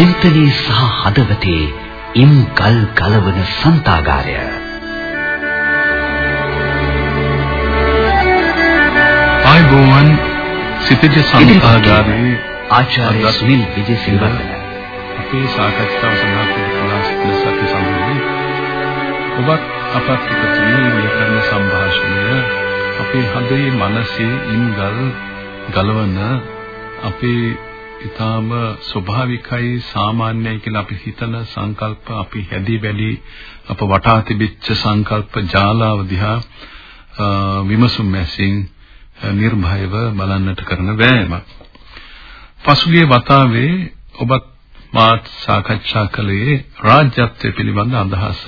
චින්තනයේ සහ හදවතේ ඉම් ගල් ගලවන සන්තාගාරය. ආයුබෝවන් සිටිජ සන්තාගාරයේ ආචාර්ය සුනිල් විජේසිංහවර්ධන අපේ සාකච්ඡාව සඳහා පිළිපදලා සිටින සත්‍ය සම්බන්ධයෙන් ඔබත් අපත් එකතු මේ කරන සංഭാෂණය අපේ හදේ මනසේ ඉන්ගල් ගලවන අපේ ඊටාම ස්වභාවිකයි සාමාන්‍යයි කියලා අපි හිතන සංකල්ප අපි හැදී බැලී අප වටා තිබිච්ච සංකල්ප ජාලාව දිහා විමසුම් මැසින් නිර්භයව බලන්නට කරන වෑයමක්. පසුගිය වතාවේ ඔබත් මාත් සාකච්ඡා කළේ රාජ්‍යත්වය පිළිබඳ අදහස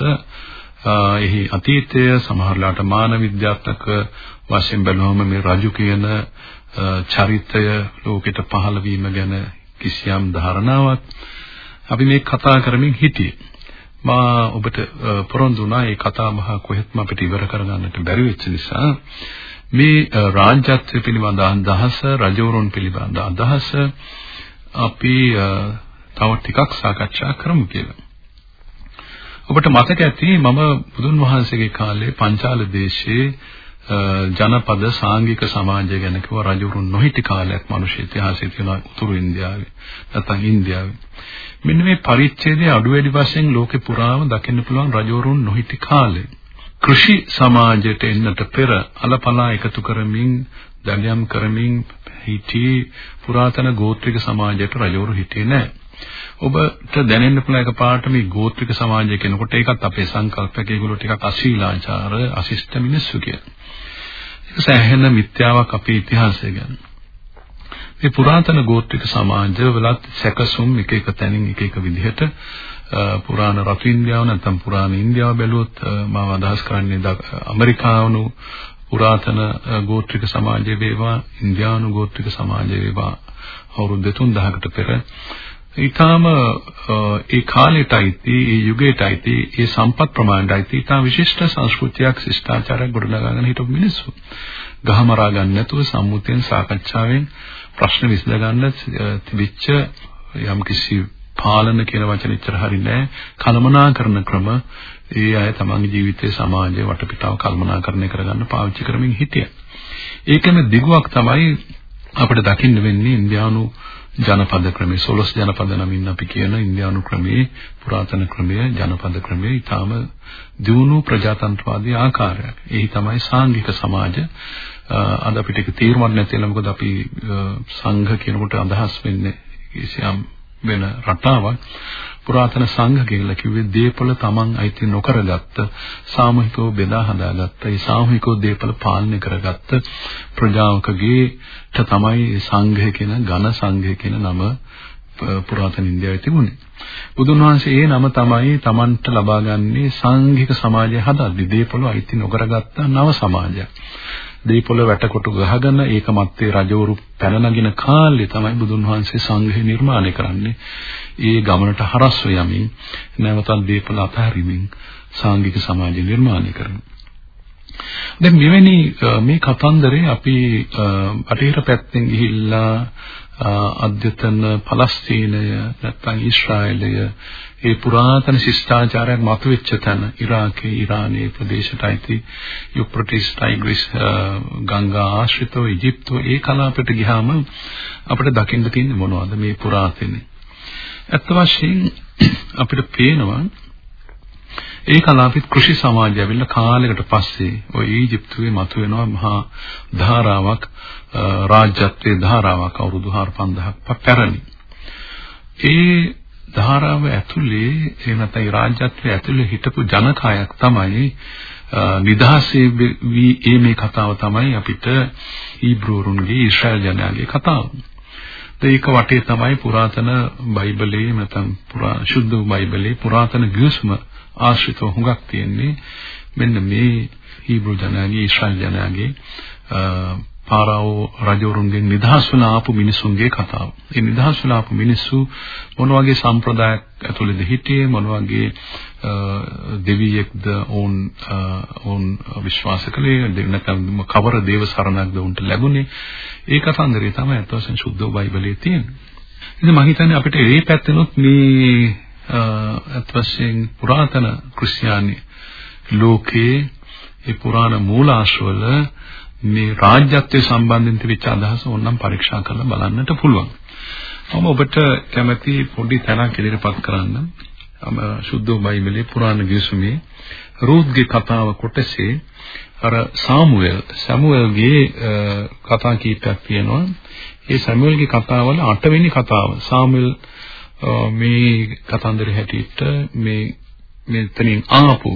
එහි අතීතය සමහරලාට මානව විද්‍යාත්මක වශයෙන් බලවම මේ රජු කියන චරිතය ලෝකෙට පහළ වීම ගැන කිසියම් ධාරණාවක් අපි මේ කතා කරමින් හිටියේ. මා ඔබට පොරොන්දු වුණා මේ කතා බහ කොහෙත්ම අපිට ඉවර කරගන්නට බැරි වෙච්ච නිසා මේ රාජ්‍යත්වය පිළිබඳ අදහස රජවරුන් පිළිබඳ අදහස අපි තව ටිකක් සාකච්ඡා කරමු කියලා. ඔබට මතක ඇති මම බුදුන් වහන්සේගේ කාලේ පංචාල දේශයේ ජනපද සාංගික සමාජය ගැන කිව්ව රජවරුන් නොහිටි කාලයක් මිනිස් ඉතිහාසයේ තියෙන උතුරු ඉන්දියාවේ නැත්නම් ඉන්දියාවේ මෙන්න මේ පරිච්ඡේදයේ අඩු වැඩි වශයෙන් ලෝකේ පුරාම දකින්න පුළුවන් රජවරුන් නොහිටි කාලේ කෘෂි සමාජයට එන්නට පෙර අලපලා එකතු කරමින් දඩයම් කරමින් හිටි පුරාතන ගෝත්‍රික සමාජයට රජවරු හිටියේ නැහැ. ඔබට දැනෙන්න පුළුවන් එකපාරට මේ ගෝත්‍රික සමාජය කෙනකොට ඒකත් අපේ සංකල්පයක ඒගොල්ලෝ ටිකක් අශීලාචාර අශිෂ්ට මිනිස්සු කියලා. ඒක සෑහෙන මිත්‍යාවක් අපේ ඉතිහාසය ගැන. මේ පුරාතන ගෝත්‍රික සමාජවලත් සැකසුම් එක එක තැනින් එක එක විදිහට පුරාණ රතු ඉන්දියාව නැත්නම් පුරාණ ඉන්දියාව බැලුවොත් මම අදහස් කරන්නේ ඇමරිකානු පුරාතන ගෝත්‍රික සමාජය වේවා ඉන්දියානු ගෝත්‍රික සමාජය වේවා අවුරුදු 3000කට පෙර ඊටාම ඒ කාලෙටයි ඒ යුගයටයි ඒ සම්පත් ප්‍රමාණයටයි ඊටා විශිෂ්ට සංස්කෘතියක් ශිෂ්ටාචාරයක් ගොඩනගාගෙන හිටපු මිනිස්සු. ගහමරා ගන්න නැතුව සම්මුතියෙන් සාකච්ඡාවෙන් ප්‍රශ්න විසඳ ගන්න තිබිච්ච යම්කිසි පාලන කියන වචන ඉච්චර හරින්නේ කලමනාකරන ක්‍රම ඒ අය තමන්ගේ ජීවිතයේ සමාජයේ වටපිටාව කල්පනාකරණය කරගන්න පාවිච්චි කරමින් හිටියා. ඒකෙම දිගුවක් තමයි අපිට දකින්න වෙන්නේ ඉන්දියානු ජනපද ක්‍රමයේ සොළොස් ජනපද නමින් අපි කියන ඉන්දියානු ක්‍රමයේ පුරාතන ක්‍රමය ජනපද ක්‍රමයේ ඊටාම දියුණු ප්‍රජාතන්ත්‍රවාදී ආකාරයක්. එහි තමයි සාංගික සමාජ අද අපිට ඒක තීරණයක් නැතිලා මොකද අපි සංඝ කියනකොට අදහස් වෙන්නේ කිසියම් වෙන රටාවක් පුරාතන සංඝ කියලා කිව්වේ දීපල තමන් අයිති නොකරගත්ත සාමූහිකව බෙදා හදාගත්ත ඒ සාමූහිකව දීපල පාලනය කරගත්ත ප්‍රජාවකගේ තමයි සංඝය කියන ඝන සංඝය කියන නම පුරාතන ඉන්දියාවේ තිබුණේ. බුදුන් වහන්සේ ඒ නම තමයි Tamanට ලබාගන්නේ සංඝික සමාජය හදද්දී දීපල අයිති නොකරගත්ත නව සමාජයක්. දීපොළ වැටකොටු ගහගෙන ඒක මැත්තේ රජවරු පැන නගින කාලේ තමයි බුදුන් වහන්සේ සංඝය නිර්මාණය කරන්නේ. ඒ ගමනට හරස්ව යමින් නැවතත් දීපොළ අතහැරීමෙන් සාංගික සමාජය නිර්මාණය කරනවා. දැන් මෙවැනි මේ කතන්දරේ අපි බටහිර පැත්තෙන් ගිහිල්ලා අධ්‍යතන පලස්තීනය නැත්නම් ඊශ්‍රායලය ඒ පුරාතන ශිෂ්ටාචාරයක් මතුවෙච්ච තැන ඉරාකේ ඉරානයේ ප්‍රදේශයටයි යුප්‍රටිස් ටයිග්‍රිස් ගංගා ආශ්‍රිතව ඉජිප්තුව ඒ කලාපයට ගියාම අපිට දකින්න තියෙන්නේ මොනවද මේ පුරාතනේ ඇත්ත වශයෙන් අපිට පේනවා ඒ කලාපෙත් කෘෂි සමාජය ඇවිල්ලා කාලයකට පස්සේ ওই ඊජිප්තුවේ මතුවෙනවා මහා ධාරාවක් රාජ්‍යත්වයේ ධාරාවක් අවුරුදු 4500ක් පැරණි. ඒ ධාරාව ඇතුලේ එහෙම නැත්නම් රාජ්‍යත්වයේ ඇතුලේ හිටපු ජනකායක් තමයි නිදහසේ වී මේ කතාව තමයි අපිට හීබ්‍රූරුන්ගේ ඊශ්‍රායල් ජනයාගේ කතාව. ඒක වටේ තමයි පුරාතන බයිබලයේ නැත්නම් පුරා ශුද්ධ බයිබලයේ පුරාතන ගිවිසුම ආශ්‍රිතව හුඟක් තියෙන්නේ මෙන්න මේ හීබ්‍රු ජනයාගේ ඊශ්‍රායල් ජනයාගේ පාරාවෝ රජවරුන්ගෙන් නිදහස් වුණ ආපු මිනිසුන්ගේ කතාව. ඒ නිදහස් වුණ ආපු මිනිස්සු මොන වගේ සම්ප්‍රදායක් ඇතුළේද හිටියේ මොන වගේ දෙවියෙක්ද වුන් වුන් විශ්වාස කළේ නැත්නම් කවර දේව සරණක්ද උන්ට ලැබුණේ ඒ කතන්දරය තමයි අත් වශයෙන් සුද්ධ බයිබලයේ තියෙන්නේ. ඉතින් මම හිතන්නේ අපිට මේ පැත්තෙනොත් මේ අත් වශයෙන් පුරාතන ක්‍රිස්තියානි ලෝකයේ ඒ පුරාණ මූලාශ්‍රවල මේ රාජ්‍යත්වයේ සම්බන්ධයෙන් තිබිච්ච අදහස ඕනනම් පරීක්ෂා කරලා බලන්නට පුළුවන්. මම ඔබට කැමැති පොඩි තැනක් ඉදිරිපත් කරන්න. අම සුද්ධ බයිබලයේ පුරාණ ගිවිසුමේ රූත්ගේ කතාව කොටසේ අර සාමුවෙල් සමුවෙල්ගේ කතා කීපයක් තියෙනවා. ඒ සමුවෙල්ගේ කතාවල 8 වෙනි කතාව. සාමුවෙල් මේ කතන්දරේ හැටියට මේ මෙතනින් ආපු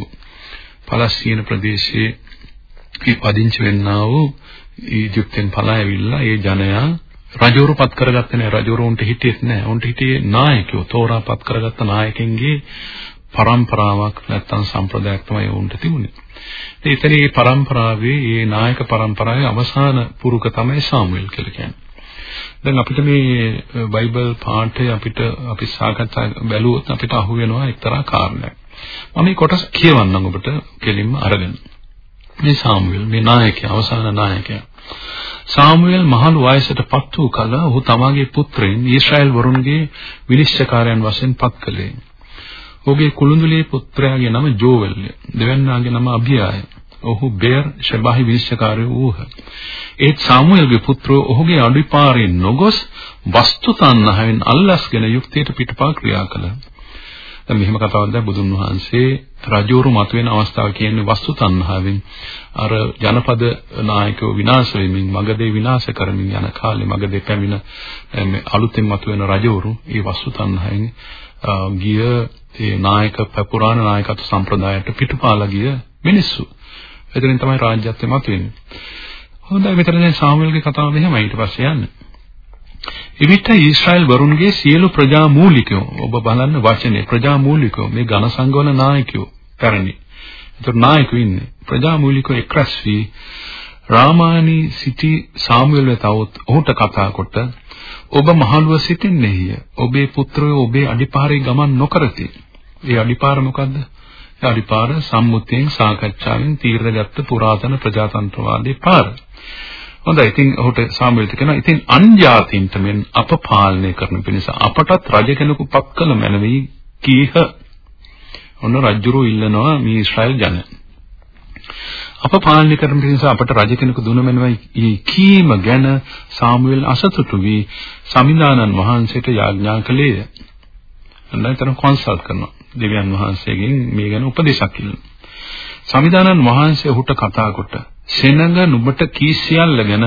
පලස්තීන ප්‍රදේශයේ ඒ පදිංචි වෙන්නා වූ ඊජිප්තෙන් පලා ඇවිල්ලා ඒ ජනයා රජවරු පත් කරගත්තේ නැහැ රජවරුන්ට හිටියෙත් නැහැ උන්ට හිටියේ නායකයෝ තෝරා පත් කරගත්ත නායකයන්ගේ පරම්පරාවක් නැත්තම් සම්ප්‍රදායක් තමයි උන්ට තිබුණේ. ඉතින් මේ පරම්පරාවේ මේ නායක පරම්පරාවේ අවසාන පුරුක තමයි සාමුවෙල් කියලා කියන්නේ. දැන් අපිට මේ බයිබල් පාඨය අපිට අපි සාකච්ඡා බැලුවොත් අපිට අහු වෙනවා එක්තරා කාරණයක්. මම මේ කොටස කියවන්නම් ඔබට කෙලින්ම අරගෙන. මේ සාමුවෙල් මේ නායකයා අවසාන නායකයා. සාමුවෙල් මහලු වයසටපත් වූ කල ඔහු තමාගේ පුත්‍රයන් ඊශ්‍රායල් වරුන්ගේ විනිශ්චයකාරයන් වශයෙන් පත් කළේ. ඔහුගේ කුළුඳුලේ පුත්‍රයාගේ නම ජෝවෙල්ය. දෙවැන්නාගේ නම අබියාය. ඔහු බෙර් ෂබාහි විනිශ්චයකාරයෝ වූහ. ඒත් සාමුවෙල්ගේ පුත්‍රෝ ඔහුගේ අඩිපාරේ නොගොස් වස්තු තණ්හාවෙන් අල්ලස්ගෙන යුක්තියට පිටපා ක්‍රියා කළා. දැන් මෙහෙම කතාවක් දැන් බුදුන් වහන්සේ රජවරු මතුවෙන අවස්ථාව කියන්නේ වස්තු තණ්හාවෙන් අර ජනපද නායකයෝ විනාශ වෙමින් මගදේ විනාශ කරමින් යන කාලේ මගදේ පැමිණ අලුතෙන් මතුවෙන රජවරු ඒ වස්තු තණ්හාවෙන් ගිය ඒ නායක පුරාණ නායකත්ව සම්ප්‍රදායට පිටුපාලා ගිය මිනිස්සු. එතනින් තමයි රාජ්‍යත්වය මතුවෙන්නේ. හොඳයි මෙතන දැන් සාමුවෙල්ගේ කතාව මෙහෙමයි ඊට පස්සේ යන්නේ. එවිට ඊශ්‍රායල් වරුන්ගේ සියලු ප්‍රජා මූලිකයෝ ඔබ බලන්න වචනේ ප්‍රජා මූලිකයෝ මේ ඝන සංඝවල නායකයෝ පැරණි. ඒතර නායකයෝ ඉන්නේ. ප්‍රජා මූලිකයෝ එක්රස් වී රාමානි සිටි සාමුවෙල් වෙතවොත් ඔහුට කතා කොට ඔබ මහලුව සිටින්නේය. ඔබේ පුත්‍රයෝ ඔබේ අඩිපාරේ ගමන් නොකරති. ඒ අඩිපාර මොකද්ද? ඒ අඩිපාර සම්මුතියෙන් සාකච්ඡාවෙන් තීරණගත් පුරාතන ප්‍රජාතන්ත්‍රවාදී පාර. හොඳයි ඉතින් ඔහුට සාමුවෙල්ට කියනවා ඉතින් අන්ජාතින්ට මෙන් අප පාලනය කරන පිණිස අපටත් රජ කෙනෙකු පත් කළ මැනවි කීහ. ඔන්න රජුරෝ ඉල්ලනවා මේ ඊශ්‍රායල් ජන. අප පාලනය කරන පිණිස අපට රජ කෙනෙකු දුන මැනවි කීම ගැන සාමුවෙල් අසතුටු වී සමිඳානන් වහන්සේට යාඥා කළේය. අන්න එතන කොන්සල්ට් කරනවා. දෙවියන් වහන්සේගෙන් මේ ගැන උපදේශක් ඉල්ලනවා සමිදානන් වහන්සේ ඔහුට කතා කොට සෙනඟ නුඹට කී සියල්ල ගැන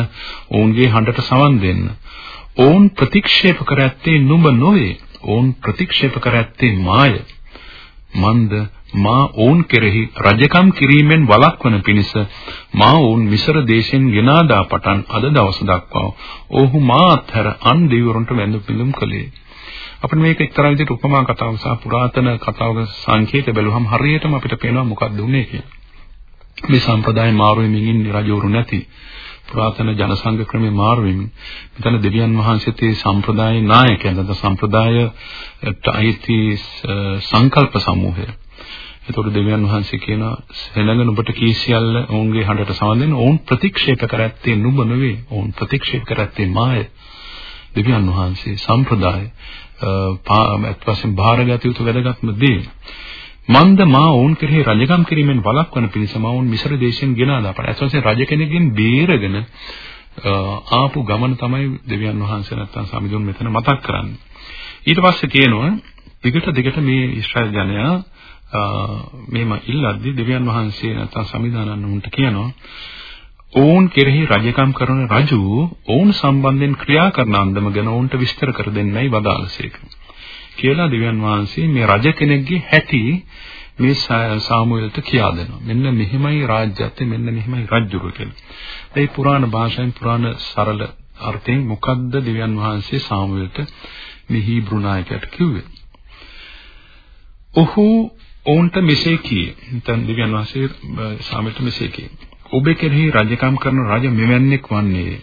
ඔවුන්ගේ හඬට සවන් දෙන්න. ඔවුන් ප්‍රතික්ෂේප කර ඇත්තේ නුඹ නොවේ. ඔවුන් ප්‍රතික්ෂේප කර ඇත්තේ මාය. මන්ද මා ඔවුන් කෙරෙහි රජකම් කිරීමෙන් වළක්වන පිණිස මා ඔවුන් මිසර දේශෙන් ගෙනාදා පටන් අද දවස දක්වා ඔහු මා අත්හැර අන් දෙවිවරුන්ට වැඳ පිළිම් කළේ. අපිට මේක එක්තරා විදිහට උපමා කතාවක් සහ පුරාතන කතාවක සංකේත බැලුවහම හරියටම අපිට පේනවා මොකක්ද උනේ කියලා. මේ සම්ප්‍රදාය මාරු වෙමින් ඉන්නේ රජවරු නැති පුරාතන ජනසංඝ ක්‍රමේ මාරු වෙමින් මෙතන දෙවියන් වහන්සේත් ඒ සම්ප්‍රදායේ නායකයන් නැත්නම් සම්ප්‍රදායට අයිති සංකල්ප සමූහය. එතකොට දෙවියන් වහන්සේ කියන සෙනඟ නුඹට කී සියල්ල ඔවුන්ගේ හඬට සමන් ඔවුන් ප්‍රතික්ෂේප කරත්තේ නුඹ නෙවෙයි. ඔවුන් ප්‍රතික්ෂේප කරත්තේ මාය. දෙවියන් වහන්සේ සම්ප්‍රදාය අත් වශයෙන් බාරගත යුතු වැදගත්ම දේ. මන්ද මා ඔවුන් කෙරෙහි රජකම් කිරීමෙන් වළක්වන පිණිස මා ඔවුන් මිසර දේශයෙන් ගෙනා දාපන. අත් වශයෙන් රජ කෙනෙක්ගෙන් බේරගෙන ආපු ගමන තමයි දෙවියන් වහන්සේ නැත්තම් සමිඳුන් මෙතන මතක් කරන්නේ. ඊට පස්සේ කියනවා දිගට දිගට මේ ඊශ්‍රායල් ජනයා මේම ඉල්ලද්දි දෙවියන් වහන්සේ නැත්තම් සමිදානන් උන්ට කියනවා ඔවුන් කෙරෙහි රජකම් කරන රජු ඔවුන් සම්බන්ධයෙන් ක්‍රියා කරන අන්දම ගැන ඔවුන්ට විස්තර කර දෙන්නයි වදාළසේක. කියලා දෙවියන් වහන්සේ මේ රජ කෙනෙක්ගේ හැටි මේ සාමුවෙල්ට කියා දෙනවා. මෙන්න මෙහෙමයි රාජ්‍යත්වය මෙන්න මෙහෙමයි රජුරු කියලා. ඒ පුරාණ භාෂාවෙන් පුරාණ සරල අර්ථයෙන් මොකද්ද දෙවියන් වහන්සේ සාමුවෙල්ට මේ හීබ්‍රු නායකයට කිව්වේ? ඔහු ඔවුන්ට මෙසේ කීයේ. නැත්නම් දෙවියන් වහන්සේ සාමුවෙල්ට මෙසේ කීයේ. ඔබ කෙරෙහි රජකම් කරන රජ මෙවැන්නෙක් වන්නේ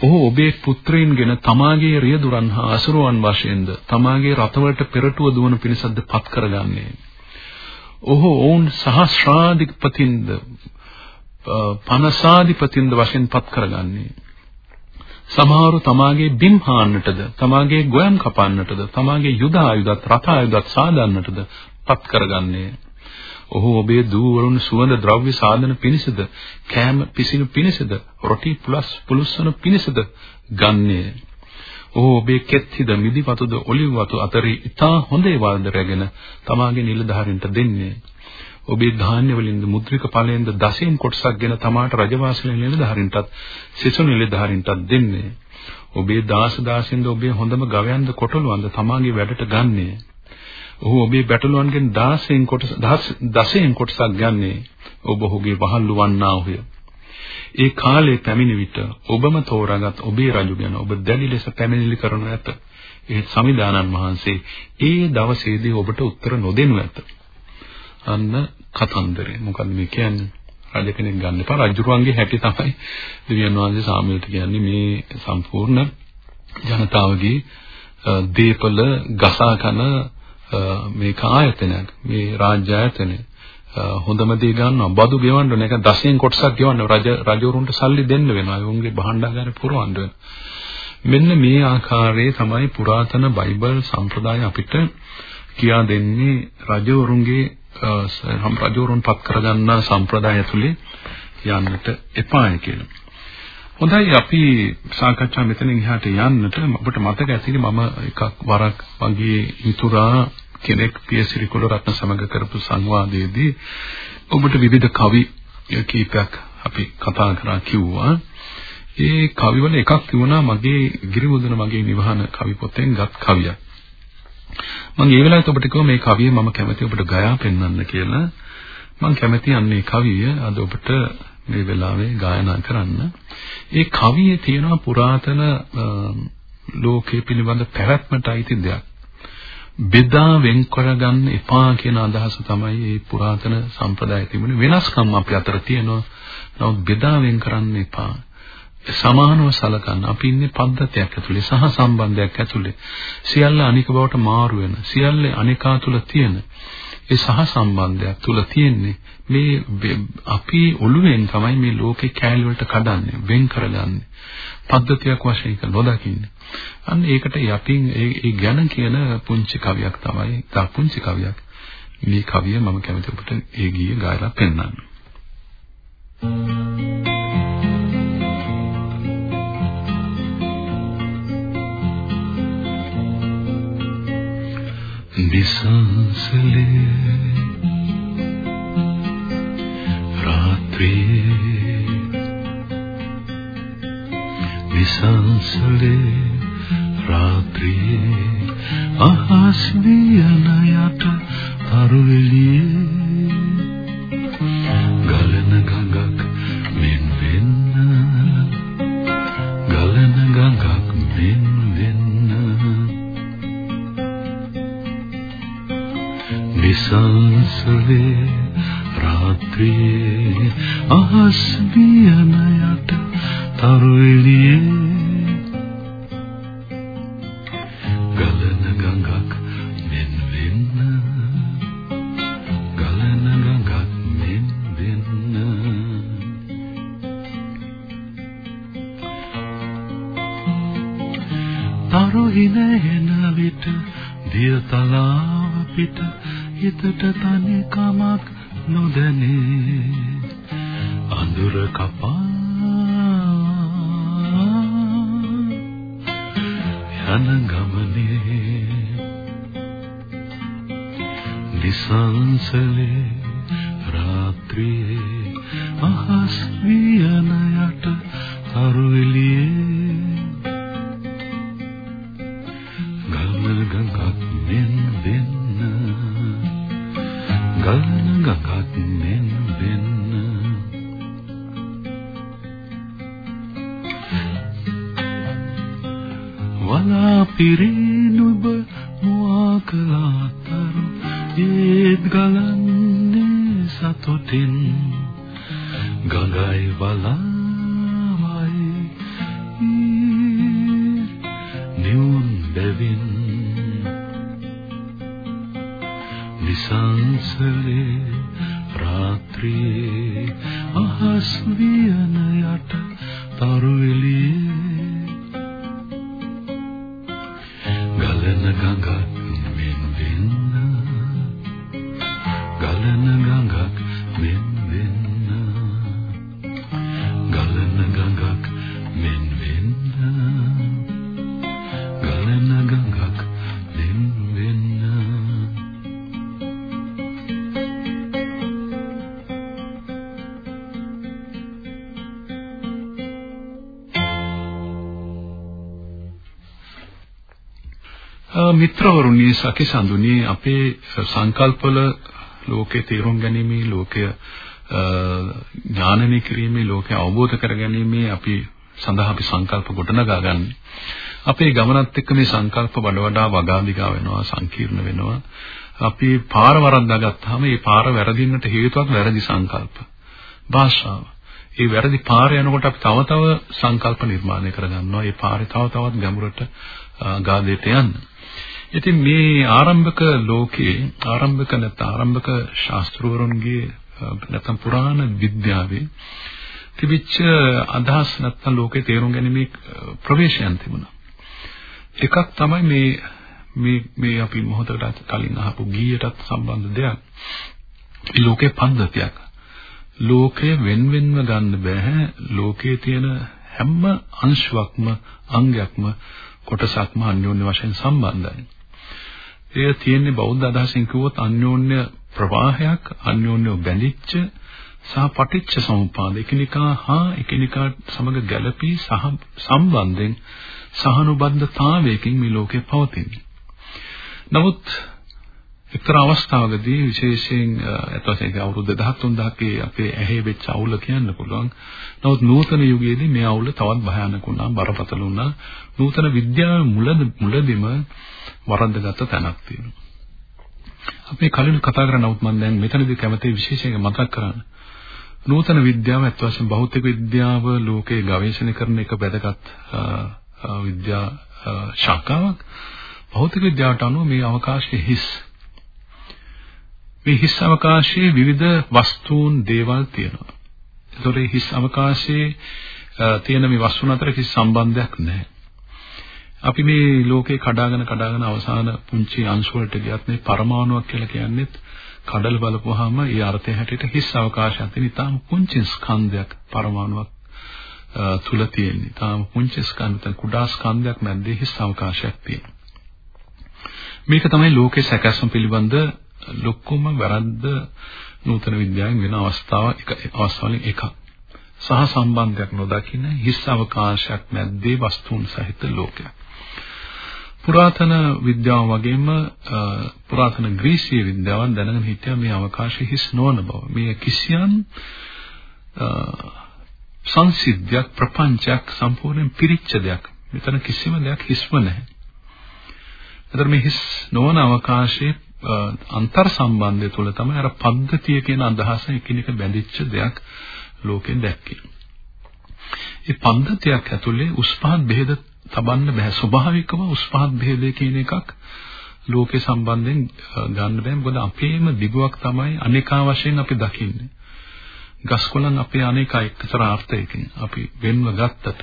ඔහු ඔබේ පුත්‍රයන්ගෙන තමාගේ රියදුරන් හා අසුරුවන් වශයෙන්ද තමාගේ රතවලට පෙරටුව දුවන පිණිසද පත් කරගන්නේ. ඔහු ඔවුන් සහස්‍රාධිපතින්ද පනසාධිපතින්ද වශයෙන් පත් කරගන්නේ. සමහරු තමාගේ බිම් හාන්නටද තමාගේ ගොයම් කපන්නටද තමාගේ යුද ආයුධත් රථ ආයුධත් සාදන්නටද පත් කරගන්නේ. ඔහු ඔබේ දූවරුන් සුවඳ ද්‍රව්‍ය සාධන පිණිසද කෑම පිසිනු පිණිසද රොටි ප්ලස් පුලුස්සන පිණිසද ගන්නේ. ඔහු ඔබේ කෙත්හිද මිදි වතුද ඔලිව් වතු අතරේ ඉතා හොඳ ඒවාද රැගෙන තමාගේ නිලධාරීන්ට දෙන්නේ. ඔබේ ධාන්‍ය වලින්ද මුද්‍රික ඵලයෙන්ද දසයෙන් කොටසක් ගෙන තමාට රජවාසල නිලධාරීන්ටත් සිසු නිලධාරීන්ටත් දෙන්නේ. ඔබේ දාස දාසින්ද ඔබේ හොඳම ගවයන්ද කොටලුවන්ද තමාගේ වැඩට ගන්නේ. ඔහු ඔබේ බැටළුවන්ගෙන් 16න් කොටස 10න් කොටසක් ගන්නේ. ඔබ ඔහුගේ වහල්ලු වන්නාහුය. ඒ කාලේ පැමිණි විට ඔබම තෝරාගත් ඔබේ රජු ගැන ඔබ දැඩි ලෙස පැමිණිලි කරනු ඇත. ඒ සමිදානන් වහන්සේ ඒ දවසේදී ඔබට උත්තර නොදෙනු ඇත. අන්න කතන්දරය. මොකද්ද මේ කියන්නේ? රජ කෙනෙක් ගන්න එපා. රජුරුවන්ගේ හැටි තමයි දෙවියන් වහන්සේ සාමිලට කියන්නේ මේ සම්පූර්ණ ජනතාවගේ දීපල ගසා කන මේ කායතනයක්. මේ රාජ්‍ය ආයතනය. හොඳම දේ ගන්නවා බදු ගෙවන්න ඕන. ඒක දසයෙන් කොටසක් ගෙවන්න රජ රජවරුන්ට සල්ලි දෙන්න වෙනවා. ඒගොල්ලෝගේ භාණ්ඩාගාරේ පුරවන්න වෙනවා. මෙන්න මේ ආකාරයේ තමයි පුරාතන බයිබල් සම්ප්‍රදාය අපිට කියා දෙන්නේ රජවරුන්ගේ රජවරුන් පත් කරගන්නා සම්ප්‍රදාය ඇතුලේ යන්නට එපාය කියලා. හොඳයි අපි සාකච්ඡා මෙතනින් එහාට යන්නට ඔබට මතක ඇතිනේ මම එකක් වරක් වගේ ඉතුරා කෙනෙක් පියසිරි කුලරත්න සමග කරපු සංවාදයේදී ඔබට විවිධ කවි කීපයක් අපි කතා කරා කිව්වා. ඒ කවිවල එකක් තිබුණා මගේ ගිරිමුදන මගේ නිවහන කවි පොතෙන් ගත් කවියක්. මම ඒ වෙලාවට ඔබට කිව්වා මේ කවිය මම කැමති ඔබට ගයා පෙන්වන්න කියලා. මම කැමති අන්නේ කවිය අද ඔබට මේ වෙලාවේ ගායනා කරන්න. ඒ කවියේ තියෙන පුරාතන ලෝකයේ පිළිබඳ පැවැත්මට අයිති දෙයක්. බෙදා වෙන් කරගන්න එපා කියන අදහස තමයි මේ පුරාතන සම්ප්‍රදාය තිබුණේ. වෙනස්කම් අපි අතර තියෙනවා. නමුත් බෙදා වෙන් කරන්න එපා. සමානව සලකන්න අපි ඉන්නේ පද්ධතියක් ඇතුලේ සහ සම්බන්ධයක් ඇතුලේ සියල්ල අනික බවට මාරු වෙන සියල්ල අනිකා තුල තියෙන ඒ සහ සම්බන්ධයක් තුල තියෙන්නේ මේ අපි ඔළුවෙන් තමයි මේ ලෝකේ කෑලි වලට කඩන්නේ වෙන් කරගන්නේ පද්ධතියක් වශයෙන් ඒක නොදකින්නේ අන්න ඒකට යටින් ඒ ගැන කියන පුංචි කවියක් තමයි තා පුංචි කවියක් මේ කවිය මම කැමති ඔබට ඒ ගීය ගායලා පෙන්වන්න Thank you. දිසංසලේ රාත්‍රියේ දිසංසලේ රාත්‍රියේ අහස් වියන යට තරු තරු එළියේ Ganga. මිත්‍රවරුනි සකිසඳුනි අපේ සංකල්පවල ලෝකේ තේරුම් ගැනීමේ ලෝකය ඥානනය කිරීමේ ලෝකය අවබෝධ කරගැනීමේ අපි සඳහා අපි සංකල්ප ගොඩනගා ගන්න. අපේ ගමනත් එක්ක මේ සංකල්ප වඩ වඩා වගාදිගා වෙනවා සංකීර්ණ වෙනවා. අපි පාර වරද්දා ගත්තාම මේ පාර වැරදින්නට හේතුවක් වැරදි සංකල්ප. භාෂාව. ඒ වැරදි පාර යනකොට අපි තව තව සංකල්ප නිර්මාණය කරගන්නවා. ඒ පාරේ තව තවත් ගැඹුරට ගාදේට යන්න. ඉතින් මේ ආරම්භක ලෝකයේ ආරම්භක නැත්නම් ආරම්භක ශාස්ත්‍රවරුන්ගේ නැත්නම් පුරාණ විද්‍යාවේ තිබිච්ච අදහස් නැත්නම් ලෝකේ තේරුම් ගැනීමේ ප්‍රවේශයන් තිබුණා. එකක් තමයි මේ මේ මේ අපි මොහොතකට කලින් අහපු ගීයටත් සම්බන්ධ දෙයක්. මේ ලෝකේ පද්ධතියක්. ලෝකය වෙන වෙනම ගන්න බෑ. ලෝකයේ තියෙන හැම අංශුවක්ම අංගයක්ම කොටසක්ම අන්‍යෝන්‍ය වශයෙන් සම්බන්ධයි. එය තියෙන්නේ බෞද්ධ අදහසින් කිව්වොත් අන්‍යෝන්‍ය ප්‍රවාහයක් අන්‍යෝන්‍ය බැඳිච්ච සහ පටිච්ච සමුප්පාද එකිනෙකා හා එකිනෙකා සමග ගැළපී සහ සම්බන්ධෙන් සහනුබද්ධතාවයකින් මේ ලෝකේ පවතින්නේ. නමුත් එක්තරා අවස්ථාවකදී විශේෂයෙන් අතවසේක අවුරුදු 2000 අපේ ඇහි වෙච්ච අවුල කියන්න පුළුවන්. නමුත් නූතන යුගයේදී මේ අවුල තවත් භයානක වුණා, බරපතල වුණා. නූතන විද්‍යාවේ මුලද මුලදිම වරද්දගත්ත තැනක් තියෙනවා. අපි කලින් කතා කරන නමුත් මම දැන් මෙතනදී කැමති විශේෂයෙන් මතක් කරන්න. නූතන විද්‍යාව අත් වශයෙන් භෞතික විද්‍යාව ලෝකේ ගවේෂණය කරන එක වැදගත් විද්‍යා ශාඛාවක්. භෞතික විද්‍යාවට අනුව මේ අවකාශයේ හිස් මේ හිස් අවකාශයේ විවිධ වස්තුන් දේවල් තියෙනවා. ඒතොර හිස් අවකාශයේ තියෙන මේ වස්තුන් අතර කිසි සම්බන්ධයක් නැහැ. අපි මේ ලෝකේ කඩාගෙන කඩාගෙන අවසාන පුංචි අංශ වලට ගියත් මේ පරමාණුවක් කියලා කියන්නේත් කඩල බලපුවාම ඒ අර්ථය හැටියට හිස් අවකාශයක් තියෙන ඉතාම පුංචි ස්කන්ධයක් පරමාණුවක් තුල තියෙන. ඉතාම පුංචි ස්කන්ධ කුඩා ස්කන්ධයක් මැද්දේ හිස් අවකාශයක් තියෙනවා. මේක තමයි ලෝකේ සැකස්ම පිළිබඳ ලොකුම වැරද්ද නූතන විද්‍යාවෙන් වෙන අවස්ථාව එක අවස්ථාවලින් එකක්. සහ සම්බන්ධයක් නොදකින හිස් අවකාශයක් මැද්දේ වස්තුන් සහිත ලෝකයක්. පුරාතන විද්‍යාව වගේම පුරාතන ග්‍රීසිය විද්‍යාවන් දැනගෙන හිටියා මේ අවකාශය හිස් නොවන බව. මේ කිසියම් සංසිද්ධියක් ප්‍රපංචයක් සම්පූර්ණයෙන් පිරිච්ච දෙයක්. මෙතන කිසිම දෙයක් හිස්ව නැහැ. එතකොට මේ හිස් නොවන අවකාශයේ අන්තර් සම්බන්ධය තුළ තමයි අර පද්ධතිය කියන අදහස එකිනෙක බැඳිච්ච දෙයක් ලෝකෙන් දැක්කේ. ඒ පද්ධතියක් ඇතුලේ උස් පහත් බෙහෙද තබන්න බෑ ස්වභාවිකව උස් පහත් බෙහෙදේ කියන එකක් ලෝකේ සම්බන්ධයෙන් ගන්න බෑ මොකද අපේම දිගුවක් තමයි අනේකා වශයෙන් අපි දකින්නේ. ගස්කොළන් අපේ අනේකා එක්තර අර්ථයකින් අපි වෙන්ව ගත්තට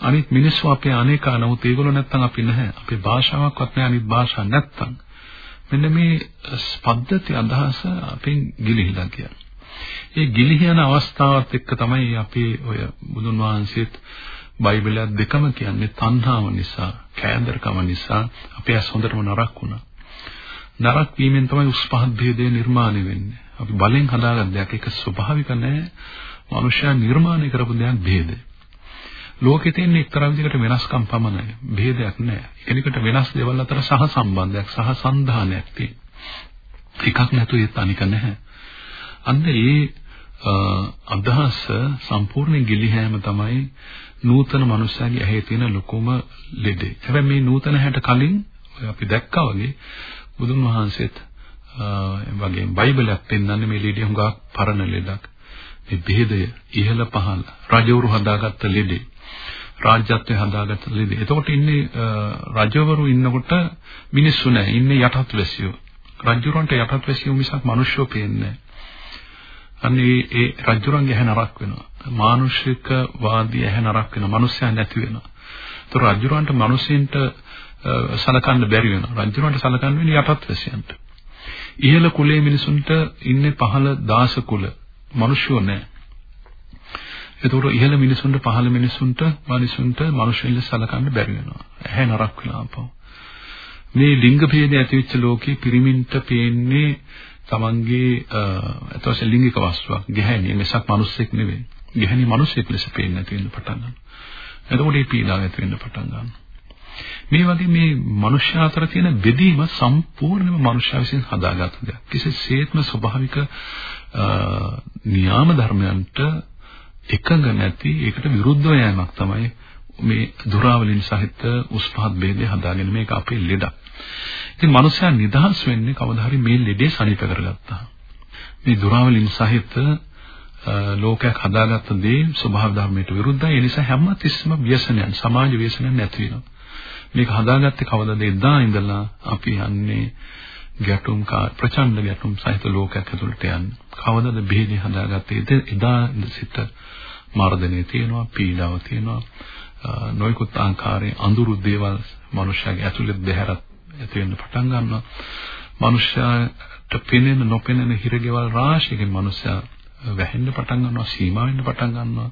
අනිත් මිනිස්සු අපේ අනේකා නමුත් ඒගොල්ලෝ නැත්තම් අපි නැහැ. අපේ භාෂාවක්වත් නැහැ අනිත් භාෂා නැත්තම්. මෙන්න මේ පද්ධති අදහස අපෙන් ගිලිහිලා කියන්නේ. ඒ ගිලිහන අවස්ථාවත් එක්ක තමයි අපි ඔය බුදුන් වහන්සේත් බයිබලයත් දෙකම කියන්නේ තණ්හාව නිසා, කෑදරකම නිසා අපේ ඇස් හොඳටම නරක් වුණා. නරක් වීමෙන් තමයි උස් පහත් භේදය නිර්මාණය වෙන්නේ. අපි බලෙන් හදාගත් දෙයක් ඒක ස්වභාවික නැහැ. මනුෂ්‍යයා නිර්මාණය කරපු දෙයක් භේදය. ලෝකේ තියෙන එක්තරා විදිහකට වෙනස්කම් පමණයි. ભેදයක් නැහැ. එකිනෙකට වෙනස් දේවල් අතර සහ සම්බන්ධයක් සහ සන්ධානයක් තියෙනවා. එකක් නැතු ඒත් අනික නැහැ. අන්න ඒ අදහස සම්පූර්ණ ගිලිහෑම තමයි නූතන මනුස්සයාගේ ඇහි තියෙන ලොකුම ලෙඩේ. හැබැයි මේ නූතන හැට කලින් අපි දැක්කා වගේ බුදුන් වහන්සේත් වගේ බයිබලයක් පෙන්වන්නේ මේ ලෙඩේ හුඟක් පරණ ලෙඩක්. මේ ભેදය ඉහළ පහළ රජවරු හදාගත්ත ලෙඩේ රාජ්‍යත්වය හදාගත්ත ලෙඩේ. එතකොට ඉන්නේ රජවරු ඉන්නකොට මිනිස්සු නැහැ. ඉන්නේ යටත් වැසියෝ. රජුරන්ට යටත් වැසියෝ මිසක් මිනිස්සුෝ පේන්නේ අන්නේ ඒ රජුරන්ගේ ඇහැ නරක් වෙනවා. මානුෂික වාදී ඇහැ නරක් වෙනවා. මිනිස්සයා නැති වෙනවා. ඒතර රජුරන්ට මිනිසෙන්ට සලකන්න බැරි වෙනවා. රජුරන්ට සලකන්න වෙන්නේ යටත් වැසියන්ට. ඉහළ කුලයේ මිනිසුන්ට ඉන්නේ පහළ දාස කුල. මිනිස්සුෝ නැහැ. ඒතකොට ඉහළ මිනිසුන්ට පහළ මිනිසුන්ට මිනිසුන්ට මිනිස්සුන්ට සලකන්න බැරි වෙනවා. ඇහැ නරක් වෙනවා අපෝ. මේ ලිංග ભેද ඇතිවෙච්ච ලෝකේ පිරිමින්ට පේන්නේ තමන්ගේ අතවසේ ලිංගික වස්තුවක් ගැහැණිය මිසක් මිනිස්සෙක් නෙවෙයි. ගැහැණිය මිනිස්සෙක් ලෙස පේන්න නැති වෙන්න පටන් ගන්නවා. එතකොට මේ පීඩාව ඇති වෙන්න පටන් ගන්නවා. මේ වගේ මේ මනුෂ්‍ය අතර තියෙන බෙදීම සම්පූර්ණයෙන්ම මනුෂ්‍ය විසින් හදාගත්ත දෙයක්. කිසිසේත්ම ස්වභාවික නියාම ධර්මයන්ට එකඟ නැති ඒකට විරුද්ධව යෑමක් තමයි මේ දුරාවලින් සහිත උස් පහත් ભેදේ හදාගෙන මේක අපේ ලෙඩක්. ඉතින් මනුස්සයා නිදහස් වෙන්නේ කවදා හරි මේ ලෙඩේ සනීප කරගත්තා. මේ දුරාවලින් සහිත ලෝකයක් හදාගත්ත දේ ස්වභාව ධර්මයට විරුද්ධයි. ඒ නිසා හැම තිස්සම ව්‍යසනයන්, සමාජ ව්‍යසනයන් නැති වෙනවා. මේක හදාගත්තේ කවදාද එදා ඉඳලා අපි යන්නේ ගැටුම් කා ප්‍රචණ්ඩ ගැටුම් සහිත ලෝකයක් ඇතුළට යන්නේ. කවදාද බෙහෙදේ හදාගත්තේ එදා ඉඳ සිට මර්ධනය තියෙනවා, පීඩාව තියෙනවා. නොයෙකුත් ආකාරයේ අඳුරු දේවල් මනුෂ්‍යයාගේ ඇතුළේ බහැරත් ඇති වෙන්න පටන් ගන්නවා. මනුෂ්‍යයාට පෙනෙන නොපෙනෙන හිරගෙවල් රාශියකින් මනුෂ්‍යයා වැහෙන්න පටන් ගන්නවා, සීමා වෙන්න පටන් ගන්නවා.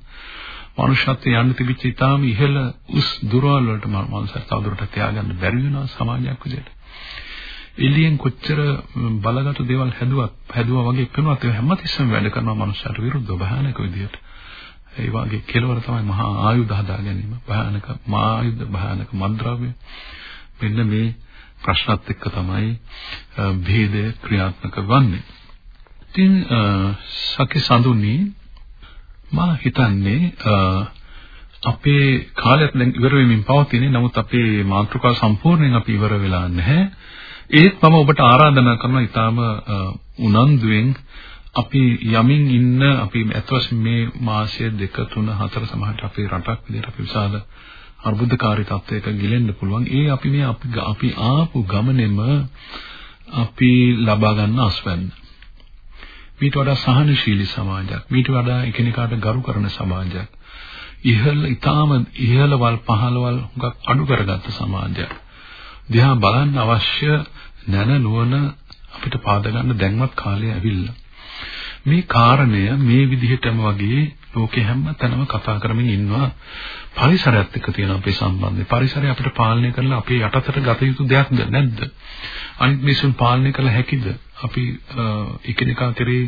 මනුෂ්‍යත්වයේ යන්න තිබිච්ච ඊටාම ඉහළ උස් දුරවල් වලට මනුෂ්‍යය තවදුරටත් තියාගන්න බැරි වෙනවා සමාජයක් විදිහට. එළියෙන් කොච්චර බලගත් දේවල් හැදුවත් හැදුවා වගේ පේනවත් ඒ හැමතිස්සෙම වැඩ කරනවා මනුෂ්‍යයට විරුද්ධව භයානක විදිහට. ඒ වගේ කෙලවර තමයි මහා ආයුධ හදා ගැනීම. භයානක මහා ආයුධ භයානක මන්ද්‍රව්‍ය. මෙන්න මේ ප්‍රශ්නත් එක්ක තමයි භේදය ක්‍රියාත්මක වන්නේ. ඉතින් සකි සඳුනි මා හිතන්නේ අපේ කාලයක් දැන් ඉවර වෙමින් පවතිනේ. නමුත් අපේ මාතෘකාව සම්පූර්ණයෙන් අපි ඉවර වෙලා නැහැ. ඒත් මම ඔබට ආරාධනා කරනවා ඊටාම උනන්දුවෙන් අපි යමින් ඉන්න අපි අත්වශයෙන් මේ මාසය 2 3 4 සමහරට අපේ රටක් විදිහට අපි විශාල අර්බුදකාරී තත්ත්වයක ගිලෙන්න පුළුවන්. ඒ අපි මේ අපි අපි ආපු ගමනේම අපි ලබා ගන්න අස්වැන්න. මීට වඩා සහනශීලී සමාජයක්. මීට වඩා එකිනෙකාට ගරු කරන සමාජයක්. ඉහළ ඊටාම ඉහළවල් පහළවල් හුඟක් අඩු කරගත්ත සමාජයක්. දිහා බලන්න අවශ්‍ය නැන නුවණ අපිට පාද ගන්න දැන්වත් කාලය ඇවිල්ලා. මේ කාරණය මේ විදිහටම වගේ ලෝකේ හැම තැනම කතා කරමින් ඉන්නවා පරිසරයත් එක්ක තියෙන අපේ සම්බන්ධය. පරිසරය අපිට පාලනය කරලා අපේ යටතට ගත යුතු දෙයක්ද නැද්ද? අනිත් මිනිසුන් පාලනය කළ හැකිද? අපි එකිනෙකා කෙරේ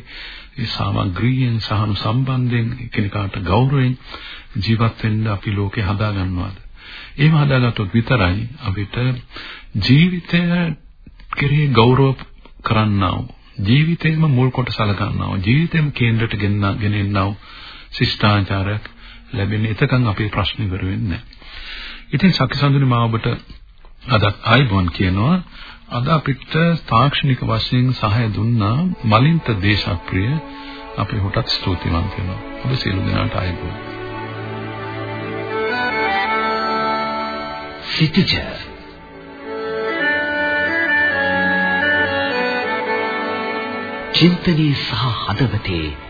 ඒ සාමග්‍රියෙන් සහනු සම්බන්ධයෙන් එකිනෙකාට ගෞරවයෙන් ජීවත් වෙන්න අපි ලෝකේ හදා ගන්නවාද? එහෙම හදාගත්තොත් විතරයි අපිට ජීවිතය කෙරෙහි ගෞරව කරන්නා වූ ජීවිතේම මුල් කොට සලකනවා ජීවිතේම කේන්ද්‍රයට ගෙනෙන්නා වූ ශිෂ්ටාචාරයක් ලැබෙන්නේ එතකන් අපේ ප්‍රශ්න ඉවර වෙන්නේ ඉතින් සක්සඳුනි මා ඔබට අද ආයිබෝන් කියනවා අද අපිට තාක්ෂණික වශයෙන් සහාය දුන්නා මලින්ත දේශප්‍රිය අපි හොටත් ස්තුතිවන්ත වෙනවා. ඔබ සියලු දෙනාට ආයිබෝන් සිටිජර් චින්තනයේ සහ හදවතේ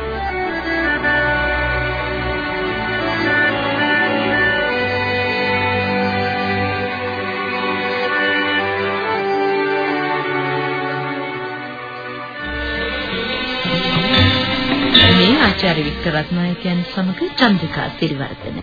ආචාර්ය වික්ටර් රත්නායකයන් සමග චන්ද්‍රිකා සිරිවර්ධන.